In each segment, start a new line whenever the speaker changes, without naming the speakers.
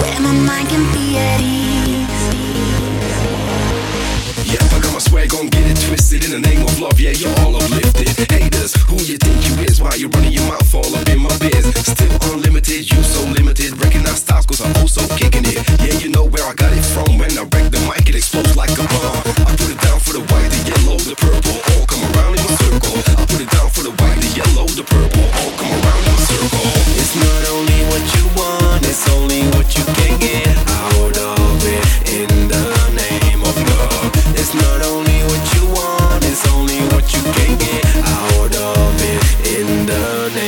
where my mind can be at ease.
Yeah, if I got my get it twisted. In the name of love, yeah, you're all uplifted. Haters, who you think you is? Why you running your mouth all up in my biz? Still unlimited, you so limited. Recognize I'm also kicking it. Yeah, you know where I got it from. When I wreck the mic, it explodes like a bomb. I put it down for the white, the yellow, the purple. All come around in a circle. I put it down for the white, the yellow, the purple. All come around in a circle. It's
not only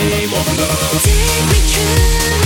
name
of love.
Take me to.